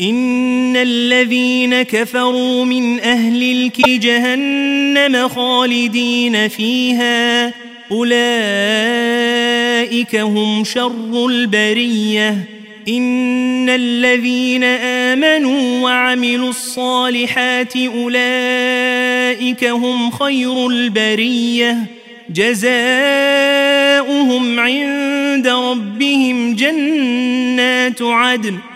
إن الذين كفروا من أهل الك جهنم خالدين فيها. أولئك هم شر البرية. إن الذين آمنوا وعملوا الصالحات أولئك هم خير البرية. جزاؤهم عند ربهم جنات عدن.